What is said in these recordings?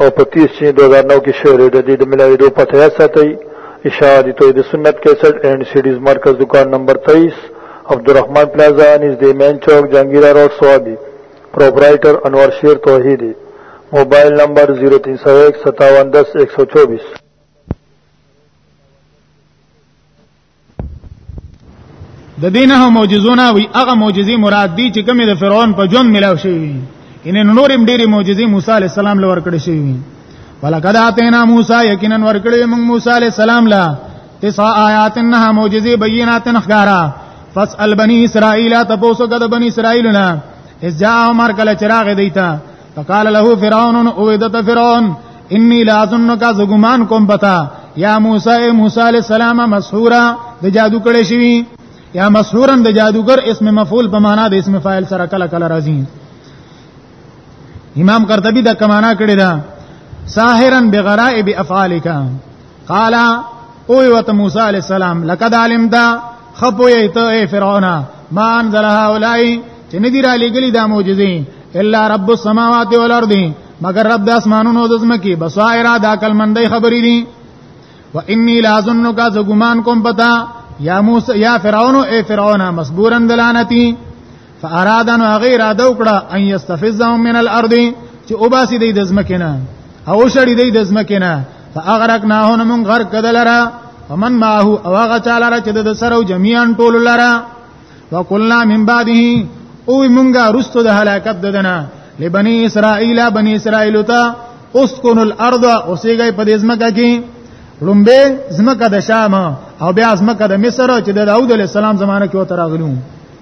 او په 30 چین 2009 کې شعر ردی د ملاویدو پته یاد ساتئ اشاعتی توحید سنت 61 اینڈ سیډیز مرکز دکان نمبر 23 عبدالرحمن پلازا نږدې مین چوک جهانگیرا روډ سوابي پرپرایټر انور شیر توحیدی موبایل نمبر 03015710124 Thank you. د دینه معجزونه وی هغه معجزې مراد دي چې کومې د فرعون په ژوند ملاو شوی ان نورم ډېری معجزې موسی عليه السلام لور کړې شوی ولقد اتینا موسی یقینا ور کړې موږ موسی عليه السلام لا تسع آیات نه معجزې بینات نخکارا فاسأل بني اسرائیل تبوسو د بني اسرائیلنا اذ جاء عمر کله چراغ دیتا فقال له فرعون او ودت فرعون انی لا اظنک از ګمان کوم پتا یا موسی اے موسی علیہ السلام مسحورا د جادو کړي شوی یا مسحورن د جادوګر اسم مفعول په معنا د اسم فاعل سره کله کله راځي امام قرطبی دا کمانا کړی دا ساحرن بغرائب افعالک قال او وت موسی علی السلام لقد علمت خپو یت اے فرعون ما انزل هؤلاء چې ندی را لګلی دا معجزې الا رب السماوات والارض مگر رب د اسمانونو د زمکی بصائر دا کل مندې خبرې دي و انی لازنک ز ګمان کوم پتا یا موسی یا فرعون اے فرعون مصبورن دلانتی فارادن غیر اراده وکړه ان یستفزهم من الارض چې او باسی د ځمکې نه او شړی د ځمکې نه فاغرقناه من غرق کدلرا ومن معه او هغه چاله چې د سره او جميعا ټول لرا وکلنا من بعده او مونږه رستو د هلاکت ددنه لبني اسرائيل بني اسرائيل ته اسكن الارض اوسېږي په دې ځمکه کې لومبه ځمکه د شام او بیا ځمکه د مصر چې د داوود عليه السلام زمانه کې وته راغلو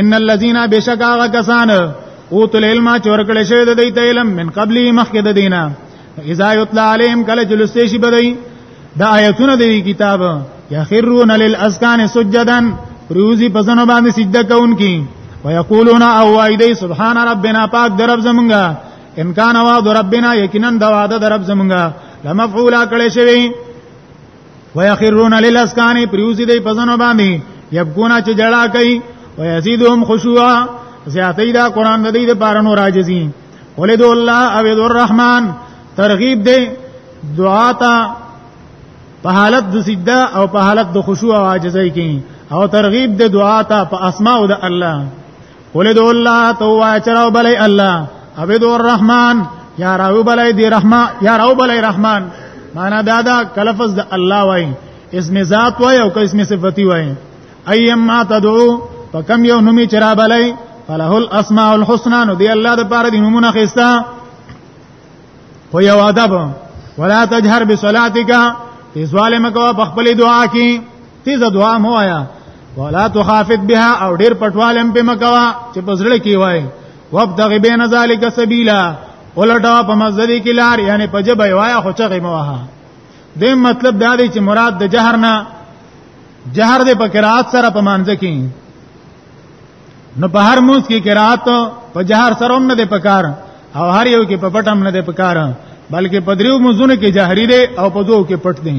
ان الذين بشکا کسان او تل علم چورکل شوی د دې علم من قبلی مخک د دینه اذا یتلا علیهم کله جلسته شي بدای دا آیتونه د کتاب یخرون للاسکان سجدا روزی پسنو باندې سجده کوونکی ويقولون او ايدي سبحان ربنا پاک درب زمونږه ان کان وعد ربنا یقینا دا وعده درب زمونږه لمفعولا کړي شوی ويخرون للاسکان پریوزی دی پزنو باندې یبکونا چې جړه کوي ويزيدهم خشوعا زیاتې دا قران د دې د پارنو راجزي ولید الله او ذو الرحمن ترغیب دی دعا ته په حالت د سجده او په حالت د خشوع او عاجزۍ کې او ترغیب د دعا ته په اسماء او د الله قل دو الله تو واچراو بلای الله عبد الرحمن یا راو بلای دی رحمان یا راو بلای رحمان معنا دا دا کلفظ د الله وای اسم ذات وای او اسم صفتی وای ایم ما تدعو فکم یو نومی چرا بلای فله الاسماء الحسنى نو دی الله د پاره د نمونه خستا خو یو ادب ولا تجهر بصلاتک تی ظالم کو په خپل دعا کې تیز دعا مو آیا ولا تخافت بها او ډیر پټوالم په مکوا چې پزړه کې وای وابتغ بین ذالک سبیلا ولټا په مزل کې لار یعنی په جبه وای خو چغه موها د مطلب دا دی چې مراد د جهر نه جهر د پکرات سره په مانځ کې نو په هر موس کې قرات په جهر سره هم نه دی پکار او هر یو کې په پټم نه دی پکار بلکې په دریو موزونه کې جهري دی او په دوو کې پټ دی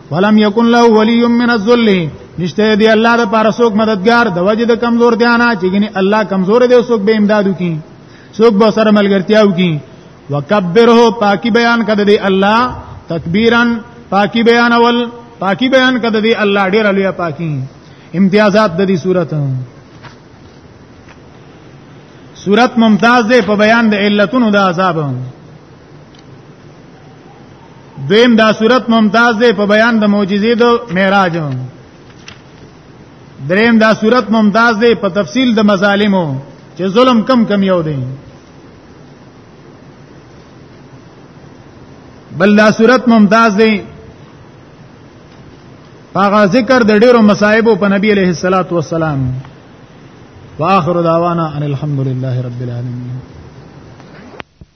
ولم یکن له ولی من الذل نشته دی الله د پاره څوک مددگار د وجه د کمزور دی نه چې ګني الله کمزور دی څوک به امدادو کی څوک به سره ملګرتیاو کی وکبره پاکی بیان کده دی الله تکبیرا پاکی بیان اول پاکی بیان کده دی الله ډیر لوی پاکی امتیازات د دې صورت صورت ممتاز ده په بیان د علتونو د عذاب دویم دا صورت ممتاز دی په بیان د معجزې د معراج دریم دا صورت ممتاز دی په تفصیل د مظالمو چې ظلم کم کم یو دی بل دا صورت ممتاز دی هغه ذکر د ډیرو مصائب په نبی علیہ الصلوۃ والسلام واخر دعوانا ان الحمد لله رب العالمین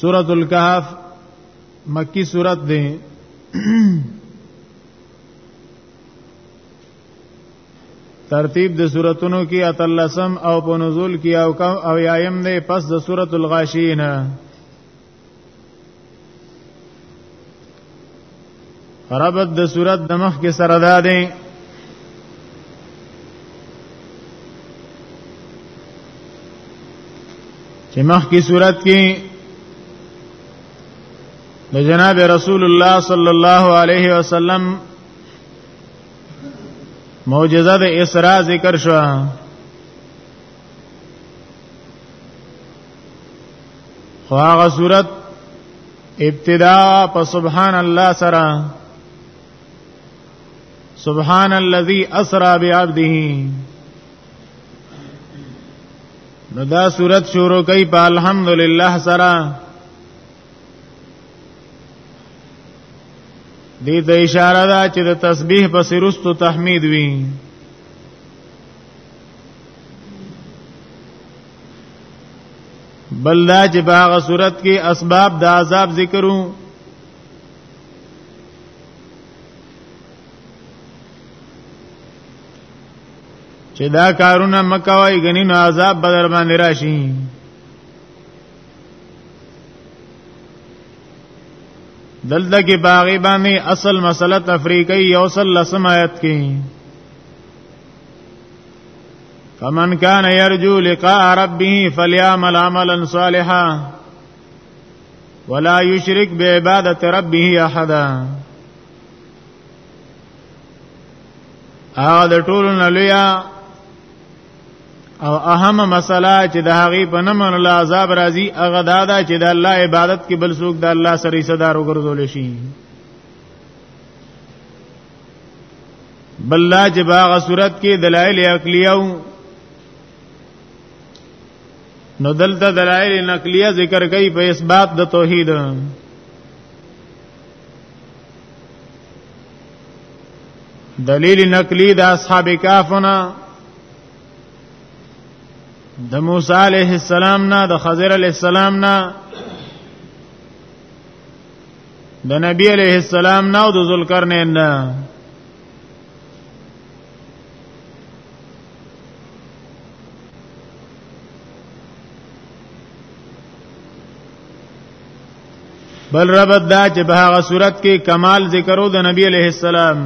سورۃ الکهف مکی سورۃ ده ترتیب د سوراتونو کې اتلسم او په نزول کې او کم او یایم نه پس د سورۃ الغاشین ربط د صورت د مخ کې سره ده دی چې مخ کې صورت کې د جناب رسول الله صلی الله علیه وسلم معجزه د اسراء ذکر شوه خو هغه صورت ابتدا په سبحان الله سره سبحان الذي اسرا بعبده نو دا صورت شروع کوي په الحمدلله سره دې ته اشاره ده چې د تسبیح په سرستو تحمید وي بل دا چې باغ صورت کې اسباب د عذاب ذکرو چې دا کارونه مکوای غنی نو عذاب بدر باندې راشي دلته کې باغی باندې اصل مسله تفریقی یو سل لسم آیت کې فمن كان يرجو لقاء ربه فليعمل عملا صالحا ولا يشرك بعبادة ربه احدا هغه د ټولو نه لویا او اهم مسله چې د هغې په نه منلو عذاب راځي هغه دا ده چې د الله عبادت کې بل څوک د الله سره حصه دار وګرځول شي بل لا چې باغ صورت کې دلایل عقلیو نو دلته دلایل نقلیه ذکر کوي په اثبات د توحید دلیل نقلی د اصحاب کافنا د موسی علیه السلام نه د خضر علیه السلام نه د نبی علیہ السلام نه او د ذوالقرنین نه بل ربط دا چې په هغه صورت کې کمال ذکرو د نبی علیہ السلام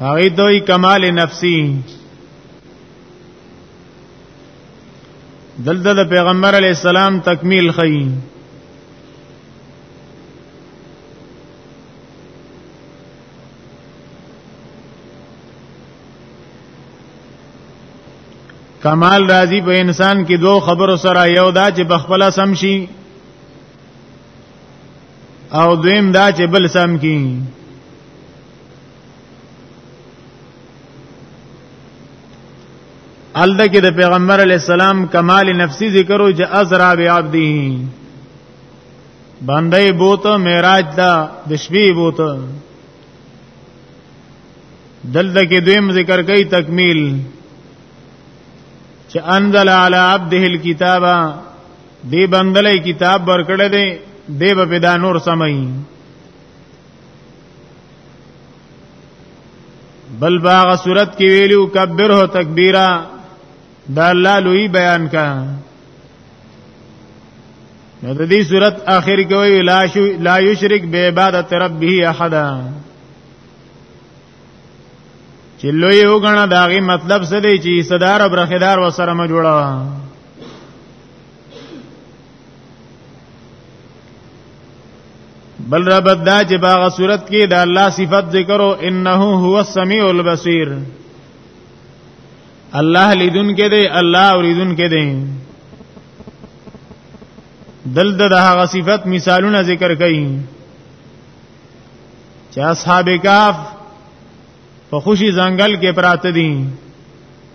هغه دوی کمال نفسی دلته د پیغمبر علی السلام تکمیل خي کمال راضی په انسان کې دوه خبرو سره یو دا چې بخپله سم شي او دویم دا چې بل سم کی الده کې د پیغمبر علی السلام کمال نفسی ذکر او چې ازرا بی عبدی باندې بوت معراج دا د شپې بوت دلته کې دویم ذکر کوي تکمیل چې انزل علی عبده الكتاب دی بندلې کتاب ورکړې دی دی په دا نور سمای بل باغ صورت کې ویلو کبره تکبیرا دا الله لوی بیان کا نو د دې صورت اخر کې وی لا شو لا یشرک به عبادت ربه احد چې لوی وګڼه داغه مطلب څه دی چې صدار برخدار وسره ما جوړا بل رب دا چې باغ صورت کې د الله صفت ذکرو انه هو السميع البصير الله لیدون کې دی الله اوریدون کې دی دل د هغه صفت مثالونه ذکر کړي چې اصحاب کاف په خوشي ځنګل کې پراته دي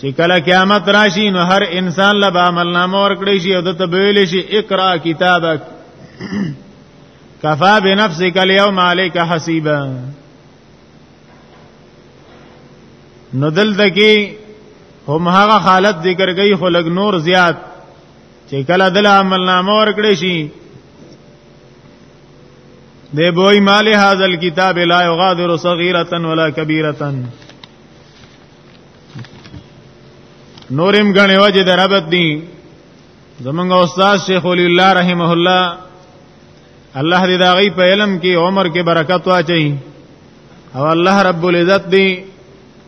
چې کله قیامت راشي نو هر انسان له عمل نامه ورکړي شي او د تبویل شي اقرا کتابک کفا بنفسک اليوم عليك حسيبا نو دلته کې هم هغه حالت ذکر کوي خو لګ نور زیات چې کله دل عمل نامه ورکړي شي دی بوئی مال هذا الكتاب لا يغادر صغيره ولا كبيره نورم غنی وجه دربت دی زمونږ استاد شیخ ولی الله رحمه الله الله دې دا غي په علم کې عمر کې برکت واچي او الله رب العزت دې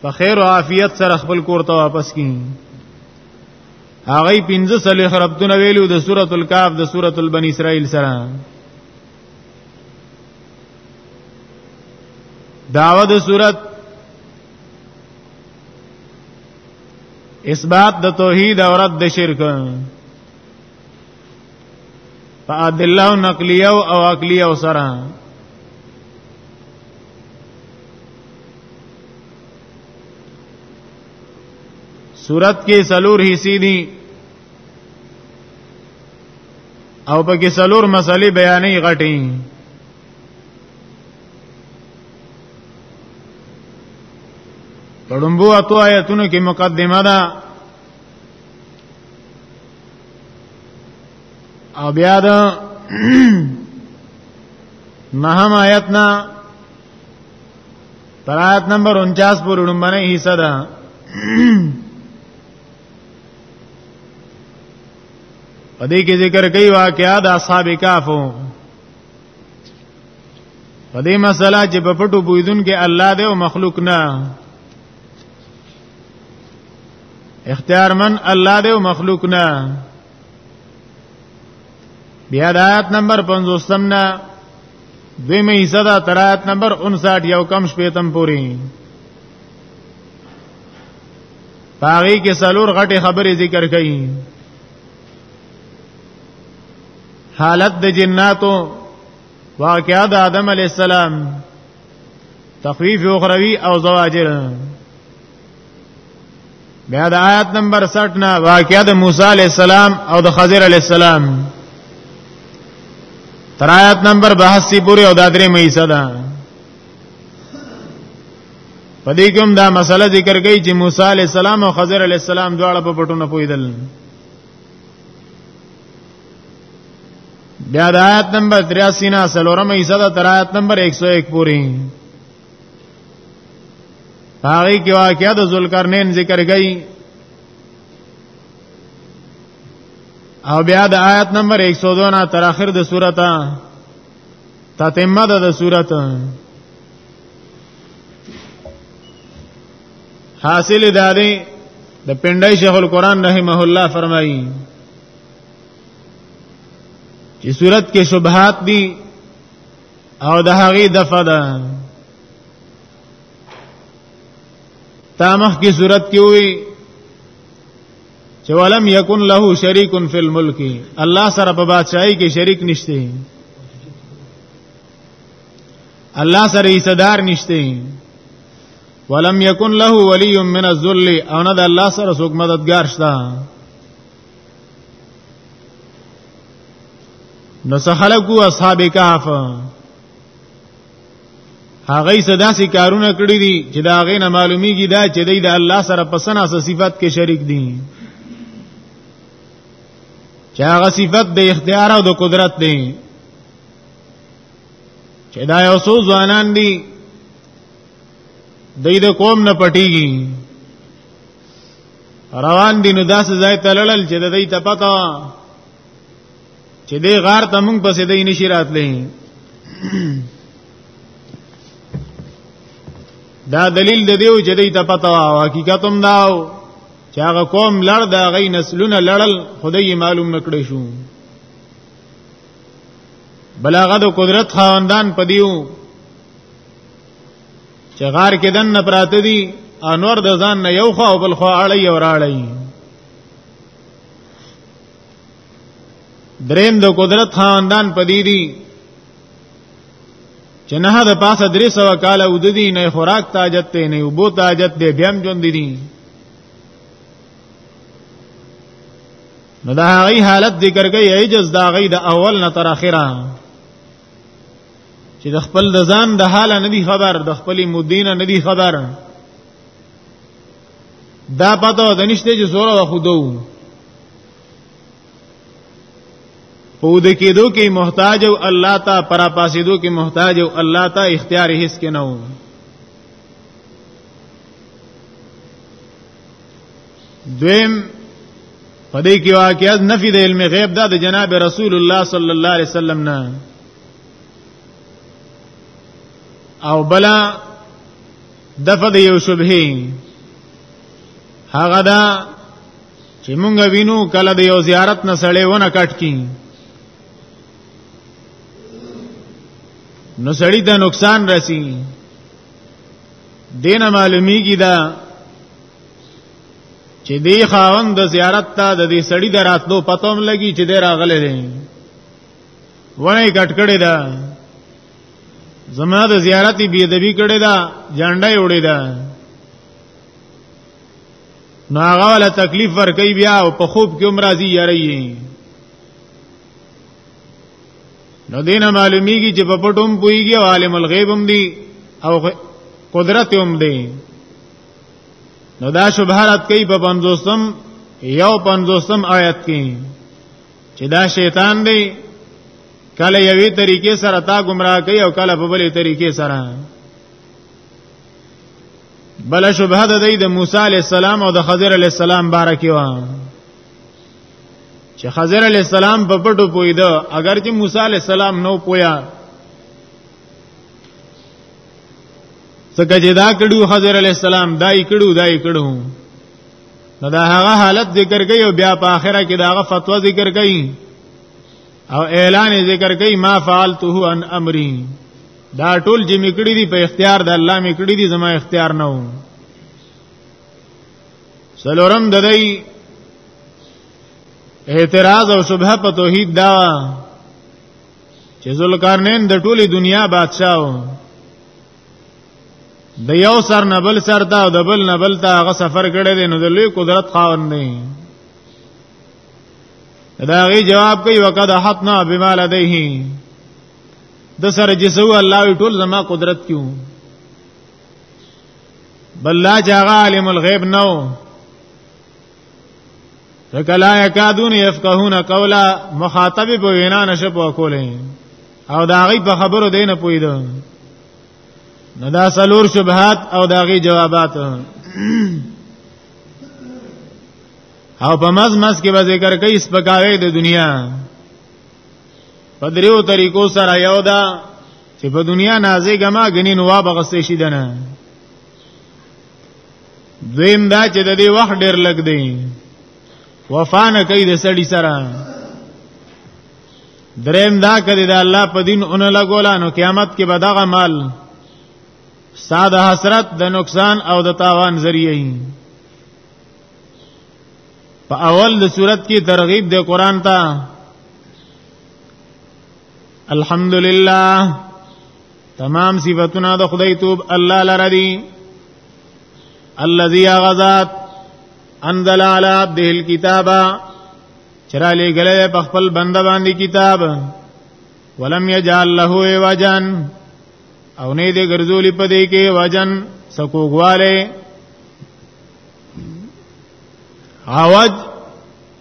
په خیر او عافیت سره خپل کور ته واپس کړي هغه پنځه صلی خرابتونه ویلو د سورۃ الکاف د سورۃ البنی اسرائیل سره داود صورت اثبات د توحید او رد د شرک فادله نقلیه او عقلیه سره صورت کې سلور حصے دي او پکې سلور مسلې بیانې غټي پړمبو اتو آیتونو کې مقدمه ده او بیا ده نهم آیت نه تر آیت نمبر 49 پورې ډمبنه حصہ ده په دې کې ذکر کوي واقعا د اصحاب کافو په دې مسله چې په پټو بویدون کې الله دی او مخلوق نه اختیارمن الله دی او مخلوق نه بیا د آیت نمبر 50 نه دوی مې حصہ دا تر آیت نمبر 59 یو کم شپې تم پوری پاغي کې سلور غټه خبره ذکر کړي حالت د جناتو واقعا د آدم علی السلام تخفیف اخروی او زواجر بیا د آیات نمبر 60 نه واقعا د موسی علی السلام او د خضر علی السلام تر آیات نمبر 82 پورې او د درې مې حصہ ده په دې کوم دا مسله ذکر کوي چې موسی علی السلام او خضر علی السلام دواړه په پټونه پویدل بیا د آیت نمبر 83 نه سلورم ایسه د تر آیت نمبر 101 پورې هغه کې واقعیا د ذوالقرنین ذکر گئی او بیا د آیت نمبر 102 نه تر اخر د سورته تتمه د سورته حاصل دا دی د پندای شیخ القران رحمه الله فرمایي چې صورت کې شبهات دي او د هغه دفعه ده تامخ کی صورت کې وي چې ولم یکن له شریک فی الملک الله سره په بادشاہي کې شریک نشته الله سره صدر نشته ولم يكن له ولي من الذل او نه د الله سره څوک مددگار شته نو سحلقو اصحاب کهف هغه صدا سي کارونه کړی دي چې دا غې نه معلومیږي دا چې د الله سره پسنه سره صفات کې شریک دي چې هغه صفات د اختیار او د قدرت دي چې دا یو څو ځوانان دي د دې قوم نه پټيږي روان دي نو داسې ځای ته لړل چې د دې ته پتا چې دې غار ته موږ پسې دې نشی راتلې دا دلیل د دیو چې دې ته پتا او حقیقت هم داو چې هغه قوم لړ دا غي نسلونه لړل خدای معلوم نکړې شو بلاغه د قدرت خواندان پدیو چې غار کې دن نه پراته دي انور د ځان نه یو خو بل خو اړی او راړی دریم د قدرت خواندان پدی دي چې نه د پاسه درې سو کال او د دې نه خوراک تاجت ته نه وبو تاجت دې بهم ژوند دي نو دا هغه حالت ذکر کوي عجز دا غي د اول نه تر اخره چې د خپل د ځان د حال نه دی خبر د خپل مدینه نه دی خبر دا پته د نشته چې زوره واخو دو په دې کې دوه کې محتاج او الله ته پر پاسې دوه کې محتاج او الله ته اختیار هیڅ کې نه وو دویم پدې کې واقعیت نفي د علم غیب دا د جناب رسول الله صلی الله علیه وسلم نه او بلا دفع د یو شبهه هغه دا چې مونږ وینو کله د یو زیارت نه سړې ونه کټ کی نو سړی ته نقصان رسی دینه معلومیږي دا چې دی خاوند د زیارت ته د دې سړی دراتلو پتوم لګي چې دی راغلی دی ونه کټ کړی دا زما د زیارت بی ادبی کړی دا جانډه وړی دا نو هغه ولا تکلیف ور کوي بیا او په خوب کې عمر راځي یاري نو دینه معلومیږي چې په پټوم پويږي عالم الغیب هم دی او قدرت هم دی نو دا شبهات کوي په پنځوسم یو پنځوسم آیت کې چې دا شیطان دی کله یوې طریقې سره تا گمراه کوي او کله په بلې طریقې سره بل شبهه د د موسی علی السلام او د خضر علی السلام باره کې و چې خضر علی السلام په پټو پویده اگر چې موسی علی السلام نو پویا څنګه چې دا کړو حضرت علی السلام دای کړو دای کړو نو دا هغه حالت ذکر کوي او بیا په آخره کې دا هغه فتوا ذکر کوي او اعلان ذکر کوي ما فعلته ان امري دا ټول چې میکړي دي په اختیار د الله میکړي دي زما اختیار نه و سلورم د دې اعتراض او شبهه په توحید دا چې ذوالقرنین د ټولي دنیا بادشاہ و د یو سر نه بل سر ته او د بل نه بل ته هغه سفر کړی دی نو د لوی قدرت خاوند دی دا غي جواب کوي وقد حتنا بما لديه د سر جسو الله ټول زما قدرت کیو بل لا جاغ عالم الغیب نو فکلا یکادون یفقهون قولا مخاطب په وینا نشه په کولې او دا غي په خبرو دینه پویدو نو دا سلور شبهات او دا غي جوابات او په مز مز کې به ذکر کوي سپکاوي د دنیا په دریو طریقو سره یو دا چې په دنیا نازې ګما غنین وا بغسې شي دنه دویم دا چې د دې وخت ډیر لګ دی وفا نه کوي د سړی سره دریم دا کړي دا الله په دین اون لګولا نو قیامت کې به دغه مال ساده حسرت د نقصان او د تاوان ذریعہ هي په اول د صورت کې ترغیب د قران ته الحمدلله تمام صفاتنا د خدای توب الله لره دي الذي غزاد انزل على عبده الكتاب چرا لې غلې په خپل بند باندې کتاب ولم يجعل له وجن او نه دې ګرځولې په دې کې وجن سکوغواله عوج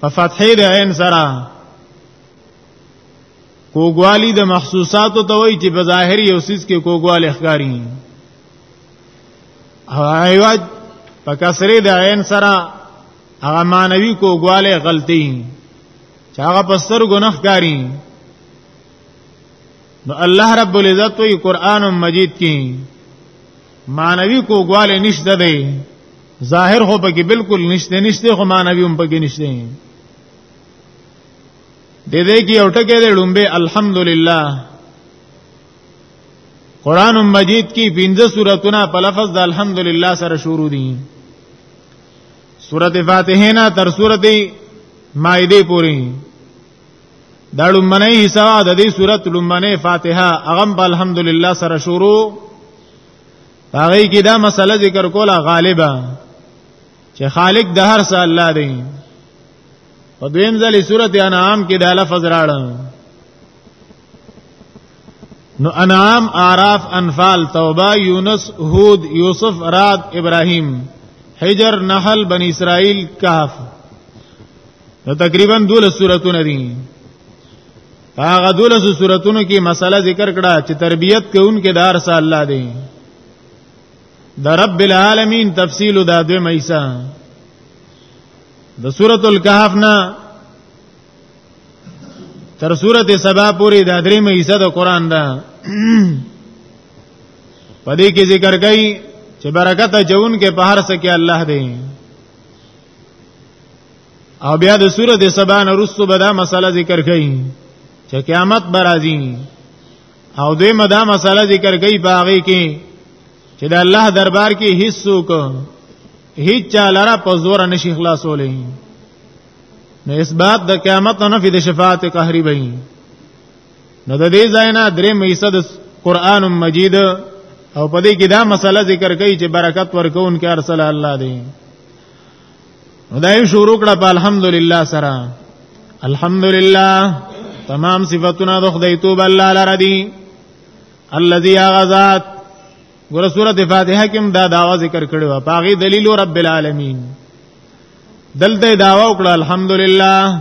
په فتحې د عین سره کوګوالی د محسوساتو ته وایي چې په ظاهر یو سیس کې کوګوالی ښکاری او ایواج په کسری د عین سره هغه مانوي کوګوالی غلطي چې هغه پستر ګناه ښکاری نو الله رب العزت وی قران مجید کې مانوي کوګواله نشته دی ظاهر خو پکې بالکل نشته نشته خو مانوي هم پکې نشته د دې کې یو ټکی دی لومبه الحمدلله قران مجید کې پنځه سوراتونه په لفظ د الحمدلله سره شروع دي سورته فاتحه نه تر سورته مائده پورې دا لومبنه حصہ د دې سورته لومبنه فاتحه اغم په الحمدلله سره شروع هغه کې دا مسله ذکر کوله غالبا چې خالق د هر څه الله دی په دویم ځل سورته انعام کې دا لفظ راړ نو انعام اعراف انفال توبه یونس هود یوسف راد ابراهیم حجر نحل بنی اسرائیل کهف نو تقریبا دوله سوراتونه دي هغه دوله سوراتونو کې مسله ذکر کړه چې تربیت کوونکې دار سه الله دی د رب العالمین تفصیل دا دوی مېسا د سورۃ الکهف نه تر سورته سبا پوری دا درې مېسا د قران دا پدې کې ذکر کړي چې برکت جون کې په هر څه کې الله دی او بیا د سورته سبا نه رسو به دا مسله ذکر کړي چې قیامت برازي او دوی مدا مسله ذکر کوي باغی کې چې د الله دربار کې هیڅ څوک هیڅ چا لره په زور نشي خلاصولې نو اثبات د قیامت او نفي د شفاعت قهري وي نو د دې ځای نه درې مېسد قران مجید او په دې کې دا مسله ذکر کوي چې برکت ورکون کې ارسل الله دی خدای شروع کړه په الحمدلله سره الحمدلله تمام صفاتونه د خدای توب الله لره دي الذي غزات ګور سوره فاتحه کې دا داوا ذکر کړي وا پاغي دلیل رب العالمین دلته داوا وکړه الحمدلله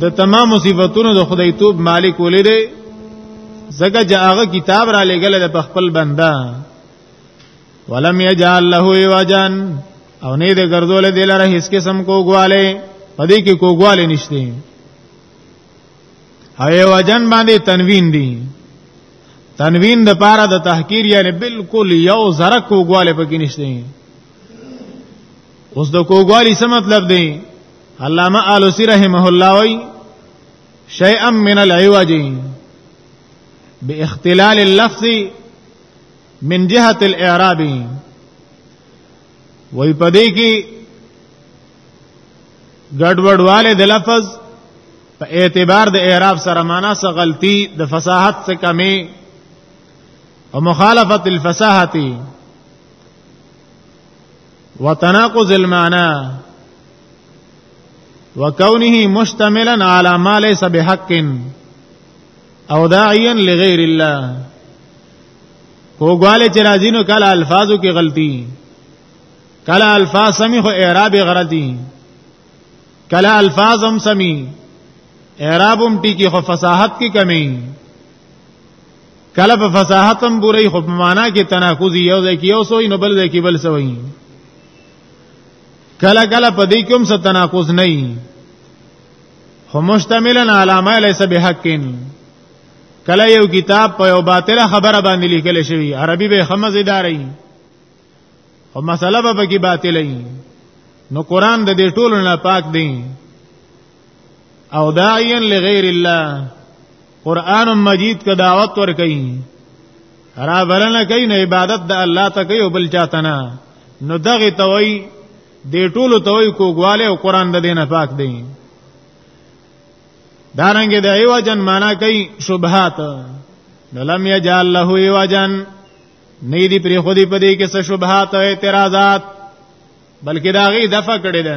د تمام صفاتونو د خدای توب مالک ولې دی زګه چې هغه کتاب را لګل د خپل بنده ولم یجعل له وجن او نه دې ګرځول دې لره هیڅ قسم کوګواله پدې کې کوګواله نشته هاي وجن باندې تنوین دی تنوین د پاره د تحقیر یعنی بالکل یو ذره کوګواله پکې نشته اوس د کوګوالی څه مطلب دی علامه آلوسی رحمه الله وی شیئا من العوج باختلال اللفظ من جهه الاعراب وی پدې کې ګډوډواله د لفظ په اعتبار د اعراب سره معنا سره غلطي د فصاحت څخه کمی او مخالفت الفصاحتي وتناقض المعنى وكونه مشتملا على ما ليس بحق او داعيا لغير الله کوګواله چې راځي نو کله الفاظو کې غلطي کله الفاظ سمي خو اعراب غلطي کله الفاظ هم سمي اعراب هم ټیکی خو فصاحت کې کمی کله په فصاحت هم بوري خو په معنا کې تناقض یو ځای کې یو سوې نو بل ځای کې بل سوې کله کله په دې کوم څه تناقض نه وي خو مشتملن علامه ليس بحقین کله یو کتاب په یو باطله خبره باندې لیکل شوی عربي به خمز اداري او مسله به کې باطلې نو قران د دې ټولو نه پاک دی او داعیا لغیر الله قران مجید کا دعوت ور کوي را بلنه کوي نه عبادت د الله ته کوي او بل چاته نه نو دغه توي د ټولو توي کوګواله او قران د دینه پاک دی دارنګ د ایو جن معنا کوي شبهات لم یجعل له ایو جن نه دی پر خودی په دې کې څه شبهات او اعتراضات بلکې دا غي دفع کړی ده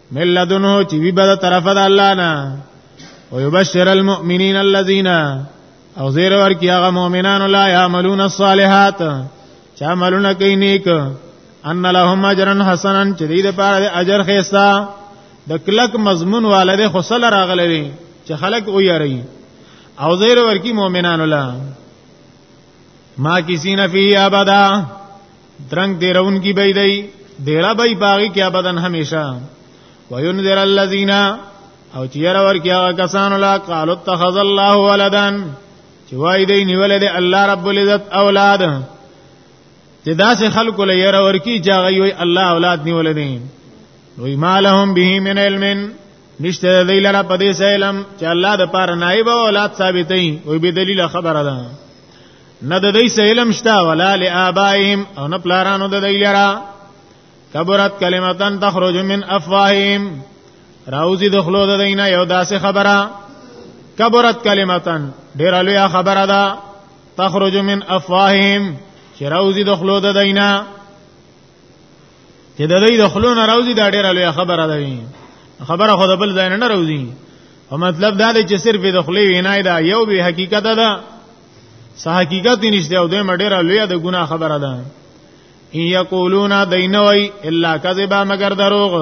ملذنه چې وی بده طرف د الله نه او یبشر المؤمنین الذین او زیر ورکی هغه مؤمنان لا یعملون الصالحات چې عملونه کوي نیک ان لهم اجرا حسنا چې دې لپاره اجر خيستا د کلک مضمون والده خسل راغلي چې خلق او یری او زیر ورکی مؤمنان الله ما کسی نفی ابدا درنګ دیرون کی بی دی دیرا بی باغی کیا بدن همیشه وینذر الذین او چیر ور کیا کسان لا قالوا اتخذ الله ولدا چې وای دی نیول دی الله رب العزت اولاد چې داسې خلکو له یره ورکی چې هغه وي الله اولاد نیول دي وی مالهم به من علم نشته دی لره په دې علم چې الله د پاره نائب اولاد ثابتې وي به دلیل خبره ده نه د دې سه علم شته ولا لآبائهم او نه پلارانو د دې لرا کبرت کلمتان تخرج من افواههم راوزی د خلو د دینه یو داسې خبره کبرت کلمتان ډیر لوی خبره ده تخرج من افواههم چې راوزی د خلو د دینه چې د دې د خلو نه راوزی دا ډیر لوی خبره ده خبره خو د بل ځای نه راوزی او مطلب دا دی چې صرف د خلی وینای دا یو به حقیقت ده صح حقیقت نشته او دې مډیره لوی د ګناه خبره ده ان یقولون دینوی الا کذبا مگر دروغ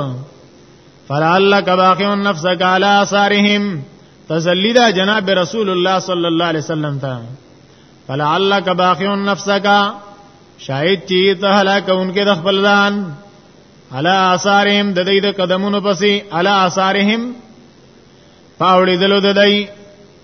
فلعلک باقی نفسک علی آثارهم تسلی دا جناب رسول الله صلی الله علیه وسلم ته فلعلک باقی نفسک شاید چې ته هلاک اونکه د خپل ځان علی آثارهم د دې د قدمونو پسې علی آثارهم پاوړې دلو د دې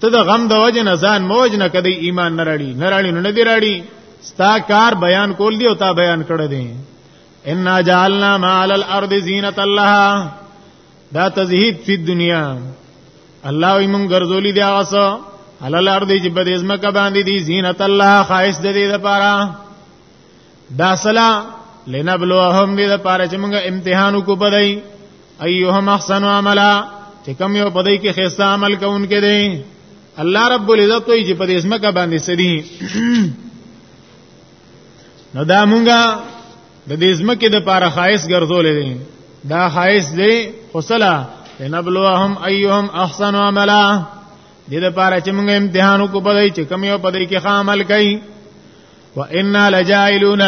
ته د غم د وجه نه ځان موج نه کدی ایمان نه راړي نه راړي نه دی راړي ستا کار بیان کول دی او تا بیان کړ دی ان جعلنا ما على الارض زینت الله دا تزهید فی دنیا الله وی مونږ ګرځولې دی هغه څه على الارض چې په دې ځمکه باندې دی زینت الله خاص د دې لپاره دا صلا لنبلوهم دې لپاره چې موږ امتحان وکړو پدای ايهم احسن عملا چې کوم یو پدای کې خسته عمل کوونکې دی الله رب العزت وی چې پدې اسمه کا باندې سدي نو دا مونږه د دې اسمه کې د لپاره خایس ګرځولې دي دا خایس دی خصلا لنبلوهم ايهم احسن عملا دې لپاره چې موږ امتحان وکړو پدای چې کوم یو پدای کې خامل کوي وإنا لجاعلون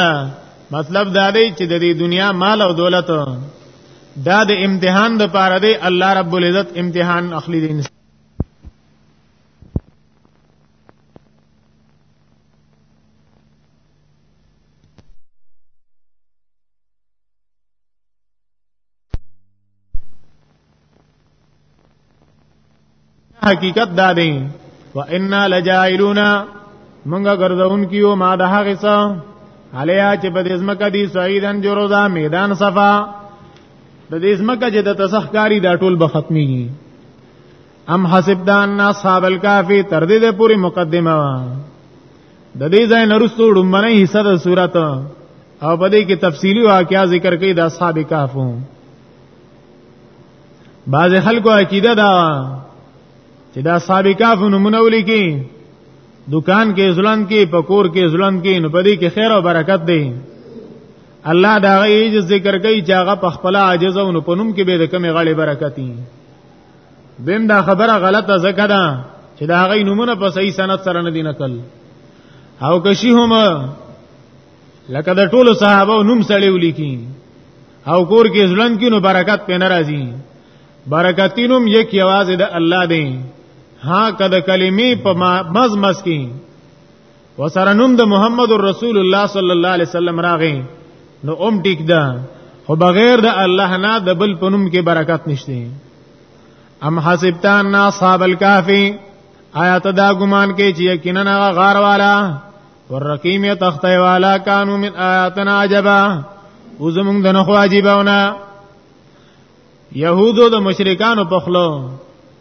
مطلب دا دی چې د دې دنیا مال او دولت دا د امتحان د پاره دی الله رب العزت امتحان اخلي دي حقیقت دا دی و انا لجائلون منګه ګرځون کیو ما د هغه څه علیا چې په دې ځمکه دی سعیدن جروزا میدان صفا د دې ځمکه چې د تسخکاری دا ټول به ختمي ام حسب دان اصحاب الکافی تر دې پوری مقدمه د دې ځای نرستو ډمنه حصہ د صورت او په دې کې تفصیلی واقعیا ذکر کړي د اصحاب کهف بعض خلکو عقیده دا چې دا اصحاب کهف نمونه ولي کې دکان کې ځلان کې پکور کې ځلان کې نو پدې کې خیر او برکت دی الله دا غي ذکر کوي چې هغه په خپل عاجز او پنوم کې به د کمی غړي برکتي دیم دا خبره غلطه زکه ده چې دا غي نمونه په صحیح سند سره نه دي نقل او کشي هم لکه د ټولو صحابه نوم سړی ولیکي او کور کې ځلن کې نو برکت په ناراضي برکتینم یک یوازې د الله دی ها کده کلمې په مز مز کې وسره نوم د محمد رسول الله صلی الله علیه وسلم راغی نو اوم ټیک ده خو بغیر د الله نه د بل پنوم کې برکت نشته ام حسبتان نا اصحاب الكافي آیات دا ګمان کې چې یقینا غار والا والرقیم تختی والا کانو من آیاتنا عجبا او زمونږ د نخو عجیبونه یهودو د مشرکانو په خلو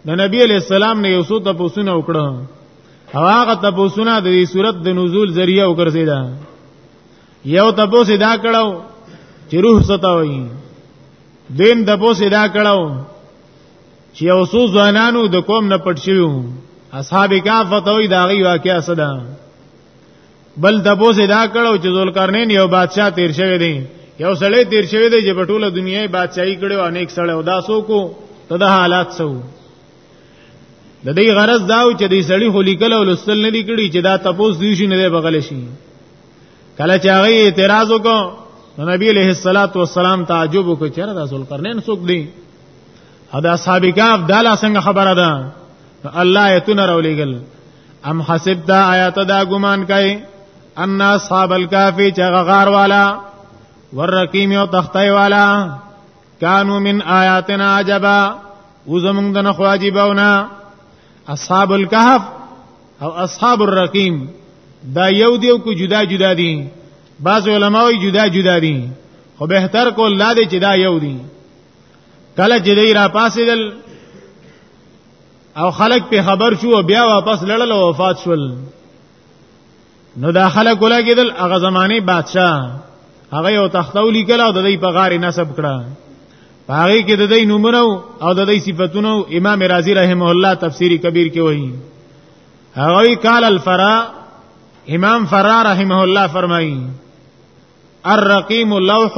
د نبی علی السلام نه یو څو تپوسونه وکړه او هغه تپوسونه د دې صورت د نزول ذریعہ وګرځیدا یو تپوس دا کړو چې روح ستوي دین تپوس دا کړو چې یو څو ځوانانو د قوم نه پټ شویو اصحاب کهف فتوی دا غي واقعیا صدا بل د بوسه دا کړو چې ذوالقرنین یو بادشاہ تیر شوی دی یو سړی تیر شوی دی چې په ټوله دنیا بادشاہي کړو انیک سړی او داسو کو ته د حالات سو د دې غرض دا و چې دې سړی خو لیکل او لستل نه دی کړی چې دا تپوس دی شي نه بغل شي کله چې هغه اعتراض وکړ نبی علیہ الصلوۃ والسلام تعجب وکړ چې رسول کرنین څوک دی ادا اصحاب کاف دا لا څنګه خبره ده الله ایتونه راولېګل ام حسب دا آیات دا ګمان کوي ان اصحاب الکافی چې غار والا والرقیم او تختای والا کانو من آیاتنا عجبا او زمونږ د نخو عجیبونه اصحاب الكهف او اصحاب الرقیم دا یو دیو کو جدا جدا دي بعض علماوی جدا جدا دي خو بهتر کول لا دي چې دا یو دي کله چې دی را پاسېدل او خلک په خبر شو او بیا واپس لړل او وفات شول نو دا خلک ولګیدل هغه زمانه بادشاہ هغه یو تختو لیکل او د دې په غاری نسب کړه هغه کې د دې نمونه او د دې صفاتونو امام رازی رحم الله تفسیری کبیر کې وایي هغه قال الفرا امام فرا رحمه الله فرمایي الرقيم لوح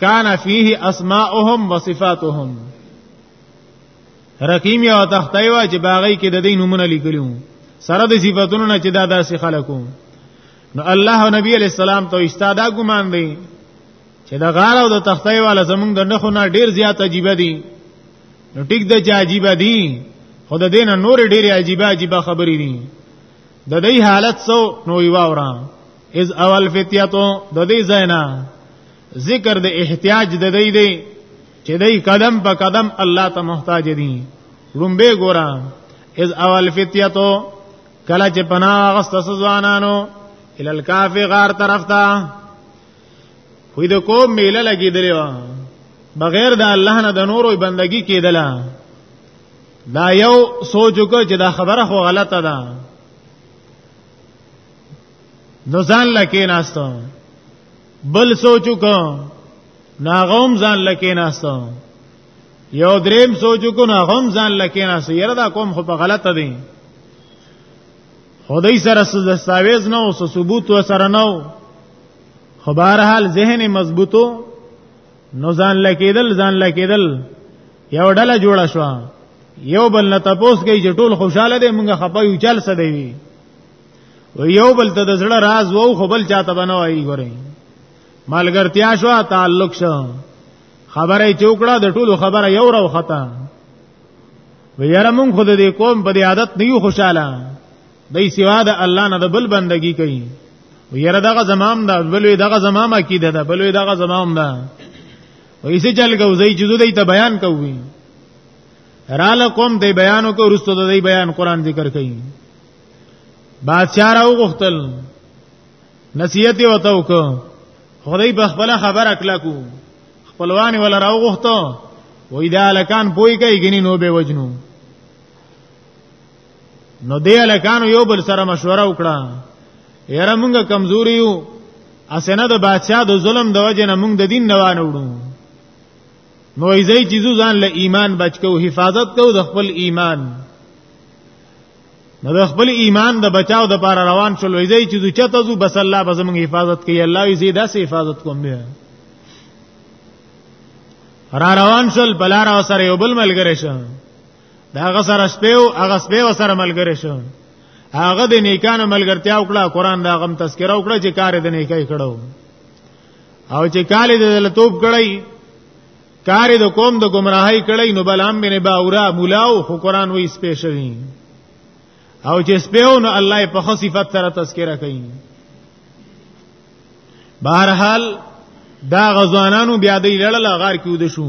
كان فيه اسماءهم وصفاتهم رقيم یو تختای وا چې باغی کې د دې نمونه لیکلو سره د صفاتونو نه چې دا داسې خلکو نو الله او نبی علیہ السلام ته استاد ګمان دی چې دا غار او د تختای والا زمونږ د نخو نه ډیر زیات عجیب دي نو ټیک د چې عجیب دي خود دین نور ډیر عجیب عجیب خبرې دي د دې حالت سو نو یو اورا از اول فتیاتو د دې زینا ذکر د احتیاج د دې دی چې دې قدم په قدم الله ته محتاج دي رومبه ګورا از اول فتیاتو کله چې پنا غست سزوانانو ال الکافی غار طرف ته خو د کوم میله لګیدلی و بغیر د الله نه د نورو بندگی کېدله دا یو سوچ وکړه چې دا خبره خو غلطه ده نو ځان لکې ناستو بل سوچ وکړه ناغوم ځان لکې ناستو یو دریم سوچ وکړه ناغوم ځان لکې ناستو یره دا کوم خو په غلطه دي خدای سره دستاویز نه او ثبوت سره نه خو بهرحال ذهن مضبوطو نو ځان لکېدل ځان لکېدل یو ډله جوړ شو یو بل نه تپوس کوي چې ټول خوشاله دي مونږه خپه یو چل څه دی و یو بل ته د زړه راز وو خو بل چاته بنوي ګوري مالګرتیا شو تعلق شو خبره چوکړه د ټولو خبره یو راو خطا ویره مونږ خود دې قوم په دې عادت نه یو خوشاله دای سوا د الله نه د بل بندگی کوي ویره دغه زمام ده بلوی دغه زمام عقیده ده بلوی دغه زمام ده ویسه چل کو زئی چیزو دی ته بیان کوي رااله کوم دی بیان کو رستو دی بیان قران ذکر کوي بادشاہ راو غختل نصیحت وته وک خدای په خپل خبر اکلا کو خپلوان ولا راو غختو وای دا لکان پوي کوي غني نو به وجنو نو دی الکانو یو بل سره مشوره وکړه یاره مونږه کمزوري یو اسنه د بادشاہ د ظلم د وجه نه مونږ د دین نه وانوړو نو ایزای چیزو ځان له ایمان بچ کو حفاظت کو د خپل ایمان نو د خپل ایمان د بچاو د پار روان شول ایزای چیزو چته زو بس الله به زمونږ حفاظت کوي الله یې زیاده سي حفاظت کوم نه را روان شول بلار او سره یو بل ملګری شه دا هغه سره شپیو هغه شپیو سره ملګری شو هغه د نیکانو ملګرتیا وکړه قران دا غم تذکره وکړه چې کار د نیکای کړو او چې کال د لطوب کړی کار د قوم د گمراهی کړی نو بلام بن باورا مولاو خو قران وې سپیشوي او چې سپیو نو الله په خصيفت سره تذکره کوي بهرحال دا غزوانانو بیا دی لړل غار کې ود شو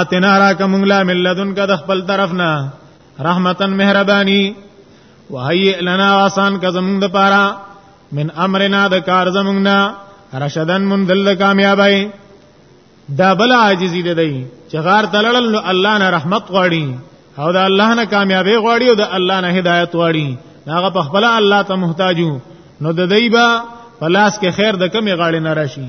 آتنا راک مونږ لا ملذن کا د خپل طرفنا رحمتن مهربانی وهيئ لنا آسان کا زمونږ د پاره من امرنا د کار زمونږ نه رشدن من دل کامیابی دا بل عاجزی دی دی چې غار تلړل نو الله نه رحمت غواړي او دا الله نه کامیابی غواړي او دا الله نه هدایت غواړي هغه په خپل الله ته محتاجو نو د دیبا پلاس کې خیر د کمی غاړې نه راشي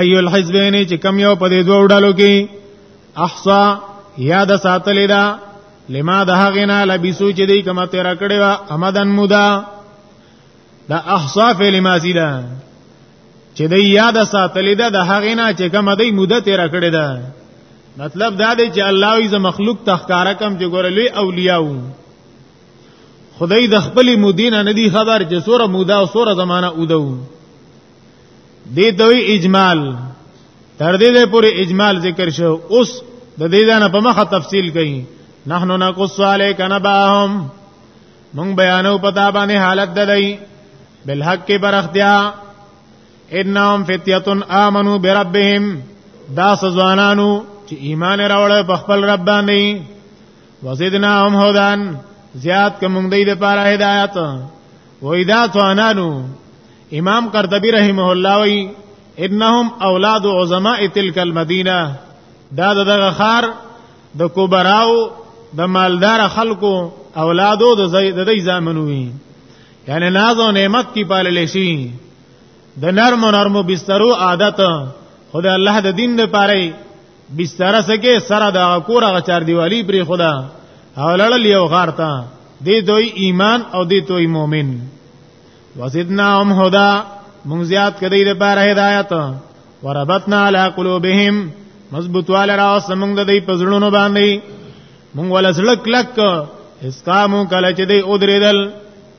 ایو الحزبین چې کم یو په دې دوه ډلو کې احصا یاد ساتلې ده لما ده غنا لبسو چې دې کما تیر کړي وا امدن مودا دا احصا فعل ماضی ده چې دې یاد ساتلې ده د هغه نه چې کما دې مودا تیر کړي ده مطلب دا دی چې الله یې مخلوق تخکارا کم چې ګورلې اولیاء خدای د خپل مدینه ندی خبر چې سوره مودا او سوره زمانہ اودو دې دوی اجمال تر دې پورې اجمال ذکر شو اوس د دې ځنه په مخه تفصیل کړي نحنو نقص علیک نباهم مونږ بیانو پتا باندې حالت ددای بالحق پر اختیا انهم فتیتون آمنو بربهم دا سزوانانو چې ایمان راوړ په خپل رب باندې وزیدناهم هدان زیات کوم دی د پاره هدایت وای دا ځوانانو امام قرطبی رحمه الله وی انهم اولاد عظماء تلك المدینه دا دغه خار د کوبراو د مالدار خلکو اولادو د زید د زامنو وی یعنی ناز او نعمت کی پالل شي د نرم نرم بسترو عادت خدای الله د دین لپاره بستر سکه سره د کور غ چار دیوالی پری خدا او لړل یو غارتا دی دوی ایمان او دی دوی مؤمن وزدناهم هدا مونږ زیات کړي د بار هدایت وربطنا علی قلوبهم مضبوط والا را سمنګ د دې پزړونو باندې مونږ ولا سلک لک اسقامو کله چې دې اودریدل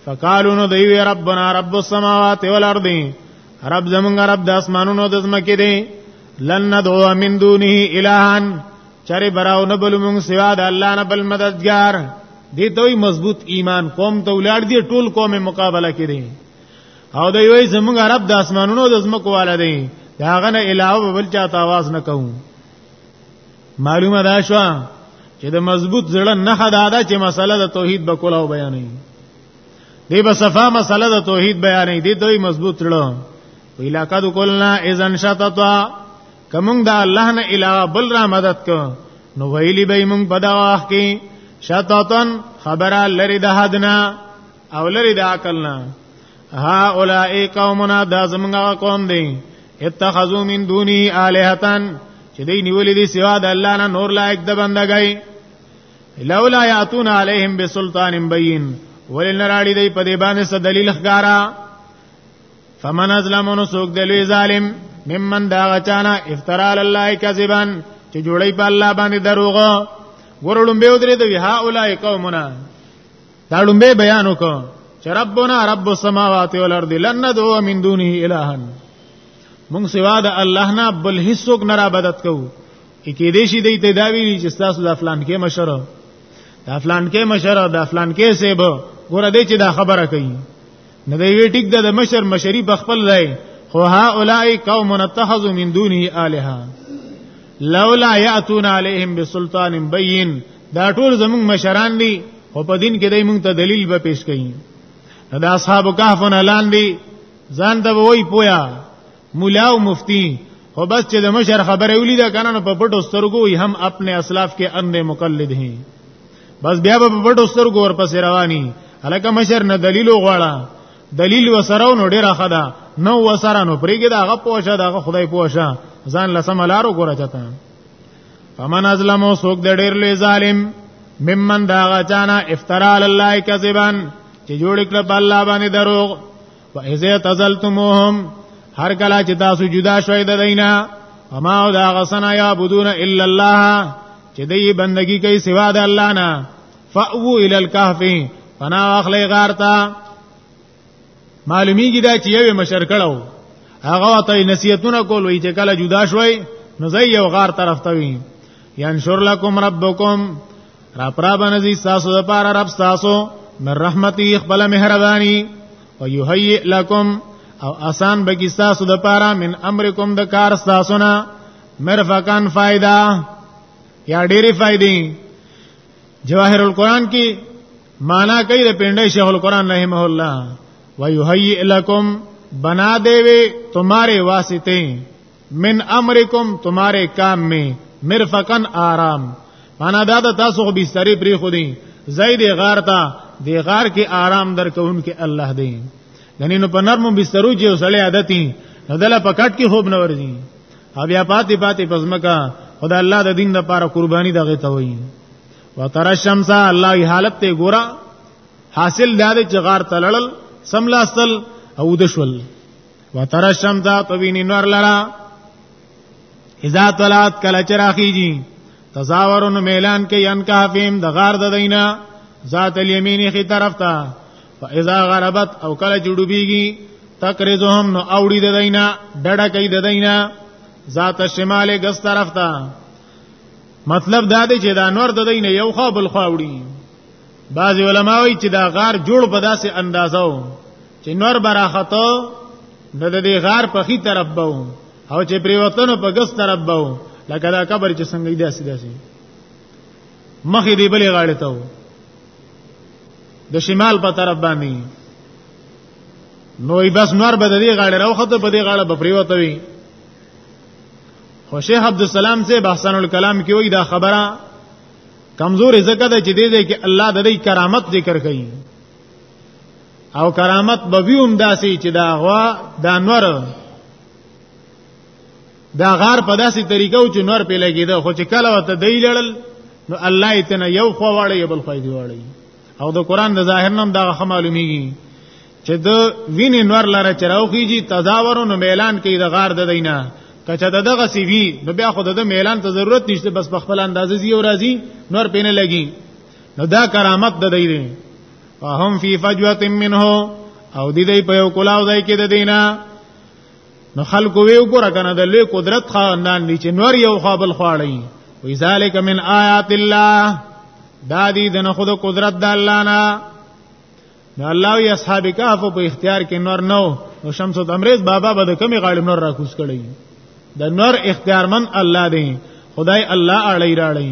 فقالو نو دی ربنا رب السماوات والارض رب زمونږ رب د اسمانونو د زمکې دی لن ندعو من دونه الهان چری براو نه بل مونږ سوا د الله نه بل مددگار دې دوی مضبوط ایمان قوم ته ولاړ دی ټول قوم مقابله کړي او دوی وای زموږ عرب د اسمانونو د زمکو والا دی دا غنه علاوه بل چا ته आवाज نه کوو معلومه دا شو چې د مضبوط زړه نه خدا دا چې مسله د توحید به کوله بیانې دی به صفه مسله د توحید بیانې دی دوی مضبوط زړه ویلا قد قلنا اذا شتتا کوم دا الله نه علاوه بل را مدد کو نو ویلی به مونږ په دا وخت کې شتاتن خبره لری د حدنا او لری د عقل نه ها اولائک قومنا د زمونږه قوم دی اتخذوا من دوني الہتان چې دوی نیولې دي سوا د الله نه نور لایق د بندګۍ لولا یاتون علیهم بسلطان بین ولنراړي دی په دې باندې څه دلیل ښکارا فمن ازلمون سوک دلوی ظالم ممن دا غچانا افترا لله کذبا چې جوړی په الله باندې دروغ ورړم به درې دوی ها اولای قومنا دا لومبه بیان وکړه چې ربنا رب السماوات والارض لن ندعو من دونه الها موږ سوا د الله نه بل هیڅوک نه را بدت کوو کې دې شي دې ته دا ویلي چې تاسو د افلان کې مشر د افلان کې مشر د افلان کې سیب ګور دې چې دا خبره کوي نو دی وی ټیک د مشر مشری بخپل لای خو ها اولای قوم اتخذوا من دونه الها لولا یاتون علیهم بسلطان بین دا ټول زمون مشران دي او په دین کې دای مونږ ته دلیل به پیش کړي دا اصحاب کهف نه لاندې ځان ته وای پویا مولا او مفتی خو بس چې د مشر خبره ولیدا کنه په پټو سترګو هم خپل اسلاف کې ان مقلد هي بس بیا به په پټو سترګو ورپسې رواني هلکه مشر نه دلیل وغواړه دلیل وسره نو ډیره خدا نو وسره نو پریګه دا غ پوښه دا خدای پوښه ځان لسم لارو ګوره چتا فمن ازلمو سوک د ډیر لوی ظالم ممن دا غچانا افترا علی الله کذبا چې جوړ کړ په الله باندې دروغ فاذا تزلتموهم هر کله چې تاسو جدا شوي د دینا اما او دا غسنا یعبدون الا الله چې دی بندگی کوي سوا د الله نه فاو الى الكهف فنا اخلی غارتا معلومیږي دا چې یو مشر کړو هغه ته نصیحتونه کول وی چې کله جدا شوي نو زي یو غار طرف ته وي ینشر لكم ربکم را پرا بنزي تاسو د پاره رب تاسو من رحمتي خپل مهرباني او يهيئ لكم او آسان بګي تاسو د پاره من امرکم د کار تاسو نه مرفقان فائدہ یا ډېری فائدې جواهر القرآن کې معنا کوي د پنده شیخ القرآن رحمه الله ويهيئ لكم بنا دے وے تمہارے واسطے من امرکم تمہارے کام میں مرفقن آرام معنا دا د تاسو خو بسترې پری خو دي زید غار تا دی غار کې آرام درکون کې الله دی یعنی نو په نرمو بسترو چې وسړی عادتي نو دله په کټ کې خوب نه ورځي او بیا پاتې پاتې پزمکا خدای الله د دین لپاره قرباني دغه ته وایي وتر الشمس الله حالت ته ګورا حاصل دا چې غار تلړل سملاستل او د شول وتر الشمس توینی نور لرا اذا طلعت کله چراخیږي تزاورن میلان کې ان کافیم د غار د دینا ذات الیمین خي طرف ته فاذا غربت او کله جوړوبیږي تقریزهم نو اوړي د دینا ډډه کوي د دینا ذات شمال ګس طرف ته مطلب دا دی چې دا نور د دینه یو خو بل خو وړي بعض علما وایي چې دا غار جوړ په داسې اندازو چې نور براخته نو د دې غار په خي طرف به او چې پریوتنو په ګس طرف به لکه دا قبر چې څنګه دی داسې داسې مخې دی بلې غاړې ته د شمال په طرف باندې نو ای بس نور به د دې غاړې راوخته په دې غاړه به پریوته وي خو شیخ عبد السلام سے بحسن الکلام کې وای دا خبره کمزور زکه ده چې دې دې کې الله د دې کرامت ذکر کوي او کرامت به ویوم داسي چې دا غوا د انور دا غار په داسې طریقو چې نور په لګیدا خو چې کله وته دی لړل نو الله یې تنه یو خو واړی یو بل خو دی واړی او د قران د ظاهر نم دا خه معلومیږي چې د وینې نور لاره چراوخیږي تداورونو میلان کوي د غار د دینه کچا دغه سی وی نو بیا خو د میلان ته ضرورت نشته بس په خپل اندازې زیو راځي نور پینې لګي نو دا کرامت د دی دی وهم فی فجوه منه او دی دی په یو کلاو ځای کې د دینه نو خلکو وی وګوره کنه د لوی قدرت خواندان دي چې نور یو خابل خواړی وی ذالک من آیات الله دا دی د نه خود قدرت د الله نه نو الله یې اصحاب کهف په اختیار کې نور نو نو شمس تمریز بابا به د کمی غالم نور راکوس کړی د نور اختیارمن الله دی خدای الله اړی راړی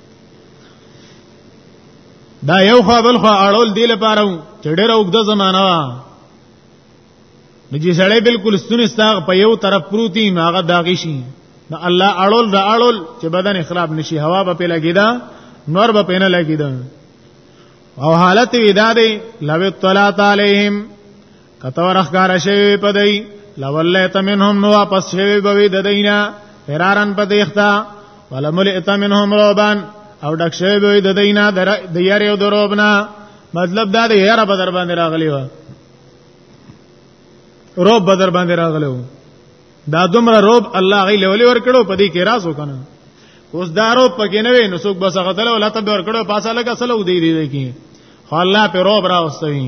دا یو خو بل خو اړول دی لپاره چې ډېر وګد زمانہ وا نو چې سړی بالکل ستونی ستاغ په یو طرف پروتي نو هغه داغی شي نو الله اړول دا اړول چې بدن خراب نشي هوا به پیلا کیدا نور به پینه لګیدا او حالت ودا دی لو طلعت علیهم کته ورخګار شوی په دی لولیت منهم نو واپس شوی بوی د دینا فرارن په دیختا ولملئت منهم رعبان او ډک شوی بوی د دینا د یری او دروبنا مطلب دا دی یاره بدر باندې راغلی و روب بدر باندې راغلی و دا دومره روب الله غي لولي ور کړو په دې کې راز وکنه اوس دا روب پکې نه وي نو څوک بس غتل ولا ته ور کړو پاسه لګا سلو دی دی کی خو الله په روب راوستوي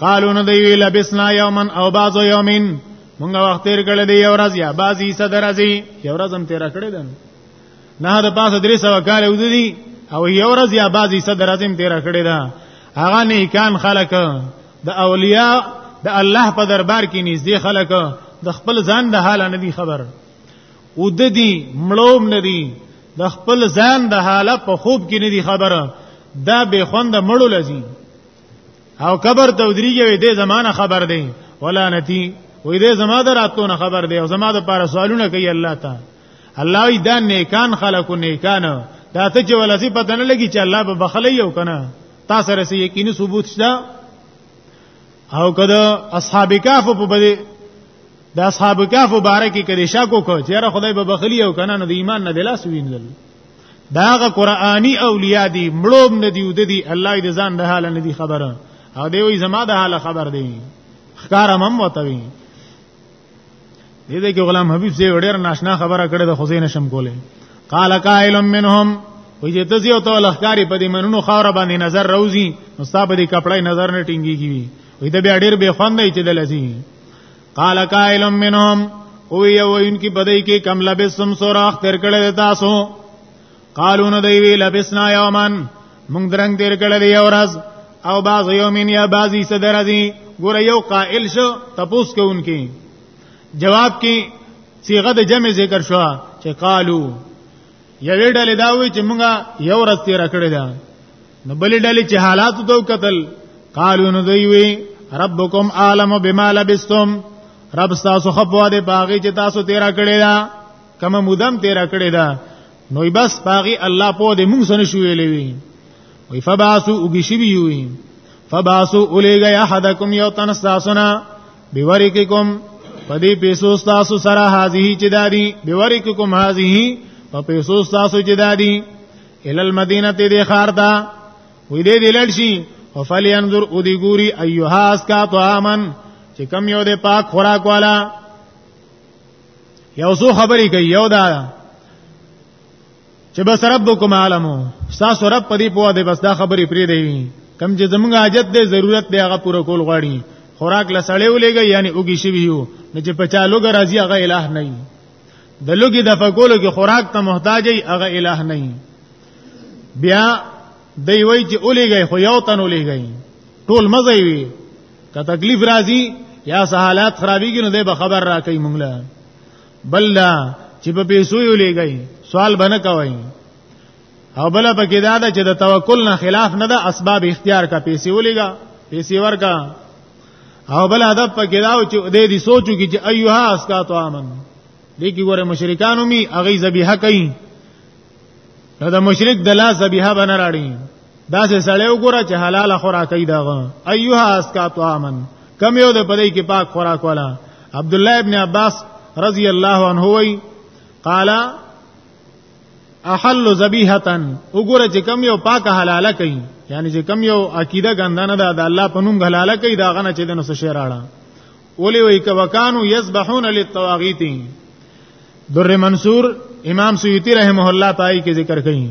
قالو نو دی ویل بسنا یومن او بعضو یومین مونږ وخت تیر کړی دی یو ورځ یا بعضی صدر ازي یو ورځ هم تیر کړی دی نه د پاسه درې سو کال ودی او یو ورځ یا بعضی صدر ازم تیر کړی دی هغه نه کان خلق د اولیاء د الله په دربار کې نږدې خلک د خپل ځان د حال نه دي خبر او د دې مړوم نه دي د خپل ځان د حاله په خوب کې نه دي خبره دا به خوند مړو لذي او قبر ته ودریږي وي دې زمانہ خبر دی ولا نتی وې دې زما دراتو نه خبر دی او زما د پاره سوالونه کوي الله تا الله ای دا نیکان خلق نیکان دا ته چې ولسی پته نه لګي چې الله به بخلی یو کنه تا سره سي یقیني ثبوت شته او کده اصحاب کهف په بده د اصحاب کهف مبارکي کړي شکو کو چې را خدای به بخلی یو کنه نو د ایمان نه دلاس وینل داغه قرآنی اولیاء دی مړوم ندی ود دی الله دې ځان د حال ندی خبره او دی وی زما د حال خبر دی خکار هم وتوی دې دې کې غلام حبیب زی ډېر ناشنا خبره کړې د خزینه شم کوله قال قائل منهم وی چې تزي او ته لخکاری په دې منونو خاور باندې نظر روزي نو صاحب دې کپړای نظر نه ټینګيږي وی دا بیا ډېر به خوند دی چې دلځي قال قائل منهم او یو انکی پدای کې کم لبسم سوراخ تر کړه تاسو قالو نو دی وی لبسنا یومن مونږ درنګ تیر کړه دی اورز او باز یومین یا بازی صدر دی ګور یو قائل شو تپوس کوونکی جواب کې صيغه د جمع ذکر شو چې قالو یوې ډلې دا وی چې مونږه یو رستي راکړی دا نو بلې ډلې چې حالات ته قتل قالو نو دوی وی ربکم عالم بما لبستم رب تاسو خپوا دې باغی چې تاسو تیرا کړی دا کمه مودم تیرا کړی دا نو بس باغی الله په دې مونږ سره شوې لوي وی فباسو وګشي وی فباسو الیګا احدکم یو تن تاسونا بوریککم پدې پیسو تاسو سره حاضی چې دادی بوریککم حاضی په پیسو تاسو چې دادی ال المدینه ته دی خار دا وې دې دلل شي او فلینظر او دی ګوري ایها اسکا طعامن چې کم یو دې پاک خوراک والا یو څو خبرې کوي یو دا چې بس ربکم عالمو تاسو رب پدی په دې بس دا خبرې پری دی کم چې زمونږ حاجت دې ضرورت دې هغه پوره کول غواړي خوراک لسړې ولېږي یعنی اوګي شي ویو نو چې پچا لوګ راځي هغه الہ نه د لوګي د فکولو کې خوراک ته محتاج ای هغه الہ نه بیا دی وای چې اولېږي خو یو تن اولېږي ټول مزه وي که تکلیف راځي یا سہالات خرابېږي نو دی به خبر را کوي مونږ له بل دا چې په پیسو یې اولېږي سوال بنه کوي او بل په کې دا ده چې د توکل نه خلاف نه ده اسباب اختیار کا پیسې ولېګا پیسې ورکا او بل ادب پکې داو چې د دې سوچو کې چې ايها اسکات امن دې کې ګوره مشرکانو می اغه ذبیحه کوي نو د مشرک د لا ذبیحه بنه راړي دا سه سړی وګوره چې حلال خوراک کوي داغه ايها اسکات امن کم یو د پدې کې پاک خوراک والا عبد الله ابن عباس رضی الله عنه وی قال احل ذبیحتن وګوره چې کم یو پاک حلاله کوي یعنی چې کم یو عقیده ګندنه ده د الله په نوم حلاله کوي دا غنه چې د نو شعر اړه اولی وی ک وکانو یذبحون للطواغیت در منصور امام سیوطی رحمه الله پای کې ذکر کوي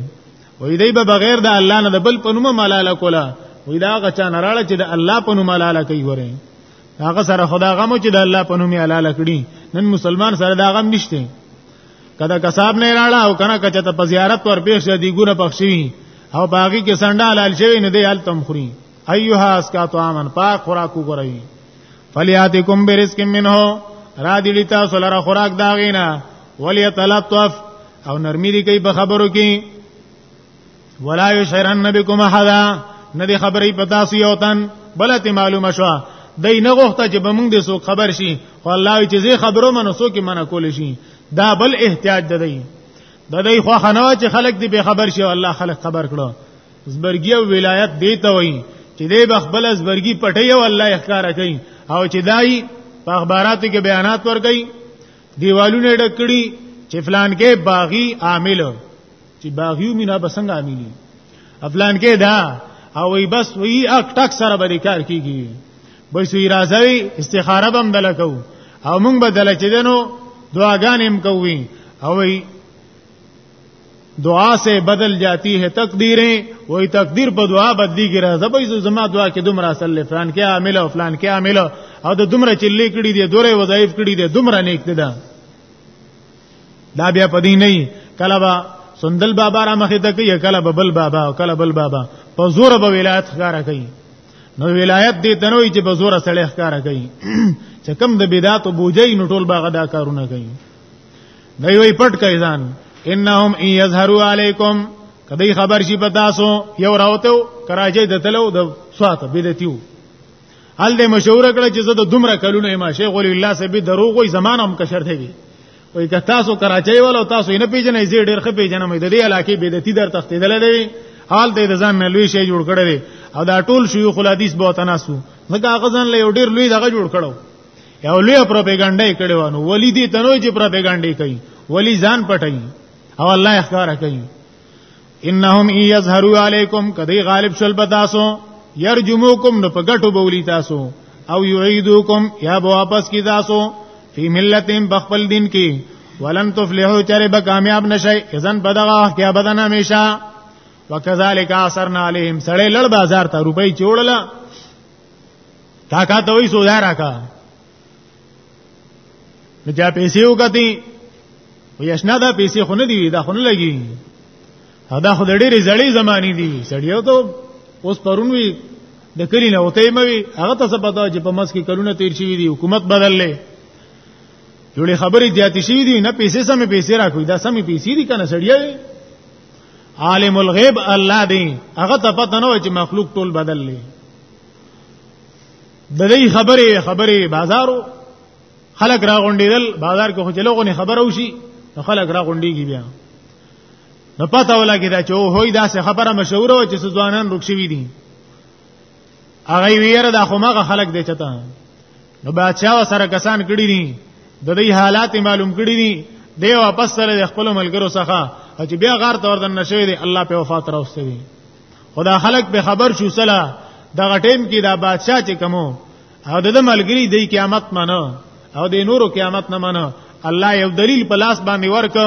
وې دی به بغیر د الله نه د بل په نوم ملاله کولا وې دا غچا نراله چې د الله په نوم ملاله کوي وره هغه سره خدا غمو چې د الله په نوم ملاله کړي نن مسلمان سره دا غم نشته کدا کساب نه راړه او کنه کچه ته په زیارت ور پیښ دی ګونه پخشي او باغی کې سنډا لال شوی نه دی التم خوري ايها اسکا تو امن پاک خوراک وګورئ فلیاتکم برزق منه را دی لتا سولره خوراک داغینا ولیتلطف او نرمی دی کوي په خبرو کې ولا یشرن بكم احد ندی خبرې پتا سی او تن بلته معلومه شو دای نه غوښته چې به موږ دې سو خبر شي خو الله چې زه خبرو منو سو کې منه کول شي دا بل احتیاج ده دی د دې خو خنوا چې خلک دې به خبر شي او الله خلک خبر کړو زبرګي او ولایت دی ته وایي چې دې بخبل زبرګي پټي او الله احکار کوي او چې دای په اخباراتو کې بیانات ور کوي دیوالونه ډکړي چې فلان کې باغی عامل چې باغیو مینا بسنګ امینی افلان کې دا او وی بس وی اک ټک سره به کار کیږي بس وی راځي استخاره بم دلکو او مونږ به دل چې دنو دعاګانې هم کوي او وی دعا سے بدل جاتی ہے تقدیریں وہی تقدیر په دعا بدلی کی راځه به زما دعا کې دومره اصل فلان کې عامل او فلان کې عامل او د دومره چلی کړي دي دوره وظایف کړي دي دومره نیک دي دا بیا پدې نه کله با سندل بابا را مخې ته کوي کله ببل بابا کله بل بابا په زور به ولایت ښکارا کوي نو ولایت دې تنوي چې په زور سړی ښکارا کوي چې کم د بدعت بوجي نو ټول باغ دا کارونه کوي دوی وي پټ کوي ځان انهم ان یظهروا علیکم کدی خبر شي په تاسو یو راوته کراچۍ د تلو د سوات بدعتیو حال دې مشوره کړه چې زه د دومره کلونو ما شیخ ولی الله سبي دروغ وي زمانه هم کشر دی وای که تاسو کراچۍ ولو تاسو نه پیژنې زی ډېر ښه پیژنم د دې علاقې بدعتي در تختیدل دی حال دې د ځان نه لوی شی جوړ کړی دی او دا ټول شيوخ الحديث به تناسو ځکه هغه ځان له ډېر لوی دغه جوړ کړو یو لوی پروپاګاندا یې کړو نو ولی دې تنوي چې پروپاګاندا کوي ولی ځان پټي او الله ښکارا کوي انهم ای یظهروا علیکم کدی غالب شل بتاسو یرجموکم نو په ګټو بولی تاسو او یعیدوکم یا به واپس کی تاسو فی ملتهم بخپل دین کی ولن تفلحوا چرې به کامیاب نشئ اذن بدغه کې ابدان همیشه وکذالک اثرنا علیهم سړې لړ بازار ته روپۍ چوړله تا کا ته وې سودا راکا نو چا پیسې وکتی وی اشنا دا پیسې خو نه دی دا خو نه لګي دا خو د ډېرې زړې زماني دی سړیو ته اوس پرون وی د کلی نه وته موي هغه ته څه پتا چې په مس کې کلونه تیر شوی دی حکومت بدل لې جوړې خبرې زیاتې شوی دی نه پیسې سمې پیسې راکوي دا سمې پیسې دي کنه سړیو عالم الغیب الله دی هغه ته پته نه و چې مخلوق ټول بدل لې د دې خبرې خبرې بازارو خلک را غونډېدل بازار کې خو چلو غونې خبره وشي نو خلک را غونډېږي بیا نو پته ولګی دا چې وای دا څه خبره مشهور و چې ځوانان رکشوي دي هغه ویره دا خو ماغه خلک دی چتا نو بادشاہ سره کسان کړی دي د دې حالات معلوم کړی دي دی واپس سره خپل ملګرو څخه چې بیا غار تور دن نشوي دي الله په وفات راوستي خدا خلق به خبر شو سلا دا غټیم کې دا بادشاہ چې کومو او د ملګری دی قیامت منو او د نورو قیامت نه منو الله یو دلیل په لاس باندې ورک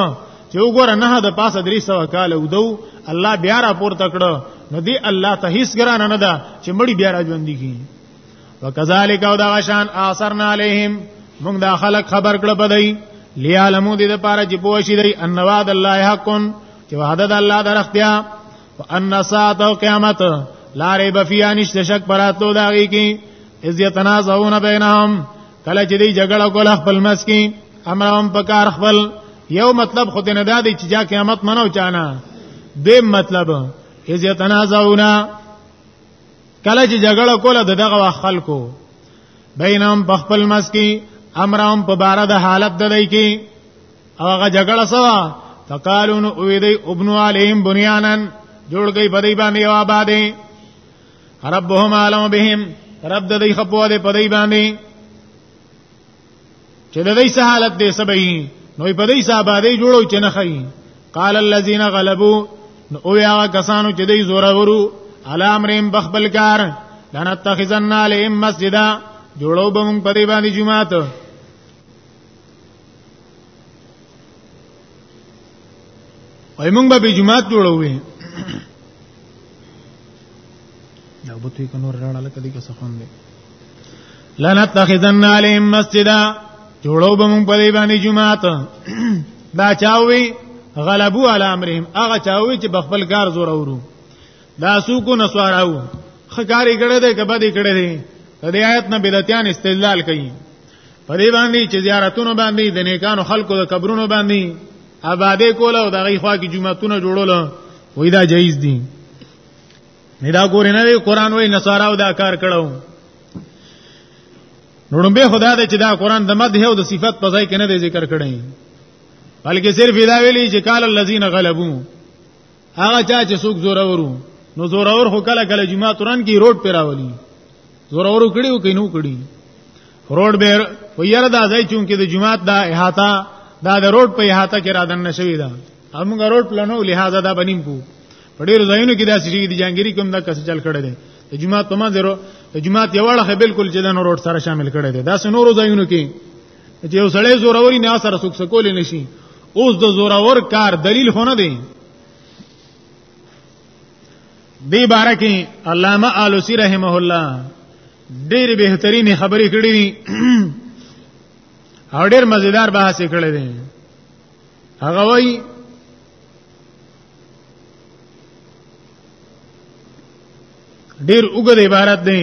چې وګوره نه د پاسه درې سو کال ودو الله بیا را پورته کړو نو دی الله ته هیڅ ګران نه ده چې مړی بیا را ژوند کی وکذالک او دا شان اثرنا علیهم موږ دا خلق خبر کړ پدای لیعلمو دې لپاره چې پوه شي دی ان وعد الله حقن چې وعده د الله درختیا وان ساعت او قیامت لا ریب فیها نشته شک پراتو داږي کی اذ یتنازعون بینهم کله چې دی جګړه کول خپل مس کی امرهم پکار خپل یو مطلب خود نه دادی چې جا قیامت منو چانا دیم مطلب اذ یتنازعون کله چې جګړه کول دغه خلکو بینهم بخپل مس کی امرهم په بار د حالت ددای کی هغه جګړه سوا فقالو نو وی دی ابن علیم بنیانن جوړ گئی په دې باندې یو آبادې ربهم علم بهم رب د دې خپو دې په دې باندې چې د دې حالت دې سبې نو په دې صاحب دې جوړو چې نه خي قال الذين غلبوا نو او یا کسانو چې دې زور ورو علامریم بخبل کار لنتخذن علیهم مسجدا جوړو به مونږ په دې باندې جمعه وای مونږ به جمعات جوړوي دا به توی کنور راړه لکه دې څه خوند دی لنتخذن عليهم مسجدا جوړو به مونږ په دې باندې جمعات دا چاوي غلبو علی امرهم هغه چاوي چې بخبل کار زور اورو دا سوکو نسواراو خکاری کړه دې کبه دې کړه دې دې آیت نه بدعتيان استدلال کوي په دې باندې چې زیارتونو باندې د نیکانو خلکو د قبرونو باندې آبادې کول او دغه خوا کې جمعهتون جوړول وې دا جایز دي نه دا ګور نه وی قران وې نصاراو دا کار کړو نوړم به خدا دې چې دا قران د مدح او د صفت په ځای کې نه ذکر کړی بلکې صرف دا ویلي چې قال الذين غلبوا هغه چا چې څوک زورورو نو زورور خو کله کله جمعه تورن کې روډ پیراولي زورورو کړي او کینو کړي روډ به ویره دا ځای چون کې د جمعه دا احاطه دا د روډ په احاطه کې را دننه شوی دا موږ روډ پلانو لہذا دا بنیم کو په ډیر ځایونو کې دا سړي دي جنگيري کوم دا کس چل کړي دي د جمعه په منځ ورو د جمعه یوړه بالکل چې د روډ سره شامل کړي دي دا سنورو ځایونو کې چې یو سړی زوروري نه سره سوک سکول نشي اوس د زورور کار دلیل هونه دی دی بارکی علامه آلوسی رحمه الله ډېر بهترینې خبرې کړې دي او ډېر مزیدار بحث یې کړی دی هغه وایي ډېر اوږد عبارت دی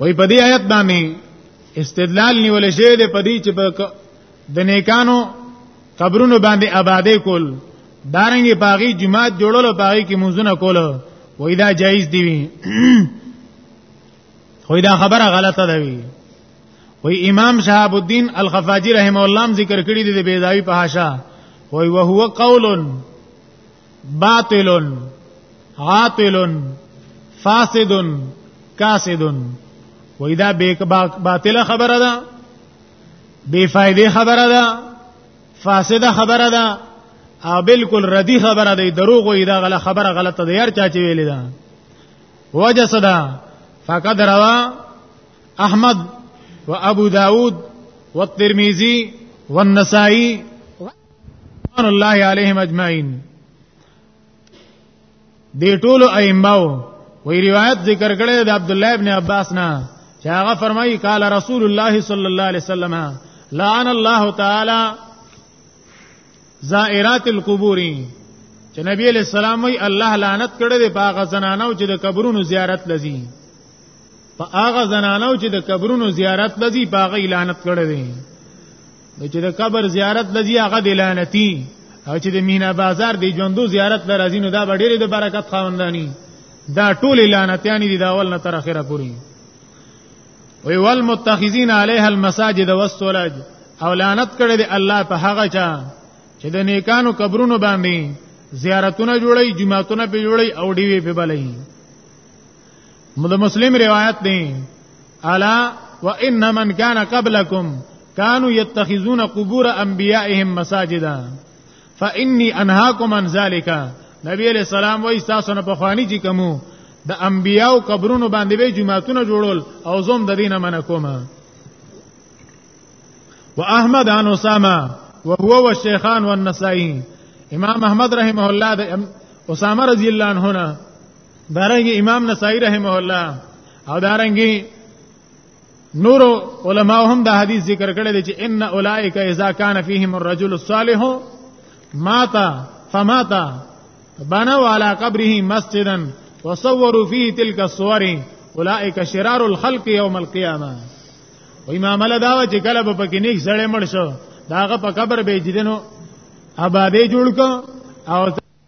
وای په دې آیت باندې استدلال نیول شوی دی په دې چې د نیکانو قبرونو باندې آبادې کول دارنګي پاغي جماعت جوړول پاغي کې منځونه کول وای دا جایز دی وی خو دا خبره غلطه ده وی وی امام شهاب الدین الخفاجی رحم الله ذکر کړی دی بیزاوی په حاشا وی وهو قول باطلن عاطلن فاسدن کاسدن وای دا بیک باطل خبره ده بے فائدې خبره ده فاسده خبره ده او بالکل ردی خبره ده دروغ وای دا غلط خبره غلطه ده یار چا چې ویل ده وجه صدا فقد روا احمد وابو داود والترمذي والنسائي رضوان الله علیهم اجمعین دی ټول ائمه وی روایت ذکر کړی د عبد الله ابن عباس نه چې هغه فرمایي قال رسول الله صلی الله علیه وسلم لعن الله تعالی زائرات القبور چې نبی علیہ السلام وی الله لعنت کړی دی په هغه زنانو چې د قبرونو زیارت لذي په هغه زنانو چې د قبرونو زیارت لذي په هغه لعنت کړی دی نو چې د قبر زیارت لذي هغه د لعنتی او چې د مینا بازار دی ژوندو زیارت لرازي نو دا ډېرې د برکت خواندانی دا ټول لعنتیان دي دا اول نه تر اخره پوری وی والمتخذین علیها المساجد والصلاه او لعنت کړي دی الله په هغه چا چې د نیکانو قبرونو باندې زیارتونه جوړي جمعهتونه په جوړي او ډیوی په بلې د مسلم روایت دی الا وان من كان قبلكم كانوا يتخذون قبور انبيائهم مساجدا فاني انهاكم عن ذلك نبی علیہ السلام وای تاسو نه پخوانی چې کومو د انبیاو قبرونو باندې به جمعهتونه جوړول او زوم د دینه من کومه واحمد عن اسامه وهو والشيخان والنسائي امام احمد رحمه الله د اسامه رضی الله عنه دارنګ امام نسائی رحمه الله او دارنګ نور علماء هم دا حدیث ذکر کړی دی چې ان اولائک اذا کان فیهم الرجل الصالح مات فمات بنوا على قبره مسجدا وصوروا فيه تلك الصور اولائک شرار الخلق یوم القیامه و امام الله دا چې کله په پکې نیک سړی مړ شو داغه په قبر به جدنو آبادې جوړ کو او